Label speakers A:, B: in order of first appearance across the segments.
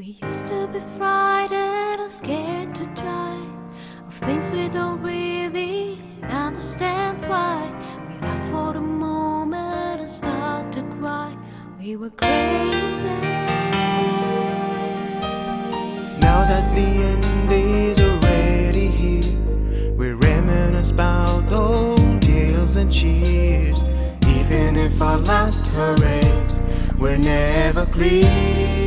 A: We used to be frightened and scared to try of things we don't really understand why. We laugh for the moment and start to cry. We were crazy.
B: Now that the end is already here, we reminisce about old tales and cheers. Even if our last hurrays were never clear.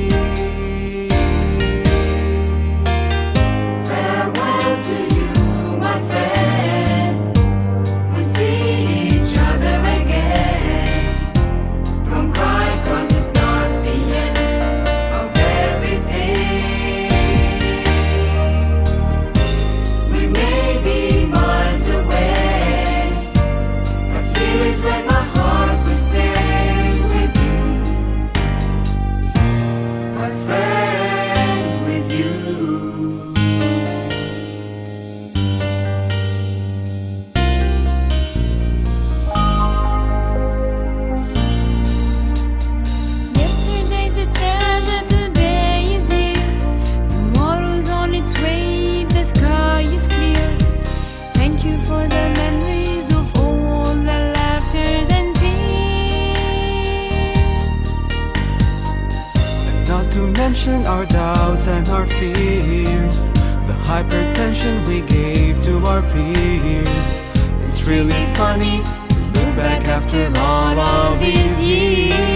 C: To
B: mention our doubts and our fears. The hypertension we gave to our peers. It's really funny to look back after all of these years.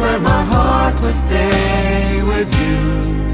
B: Where my heart will stay with you.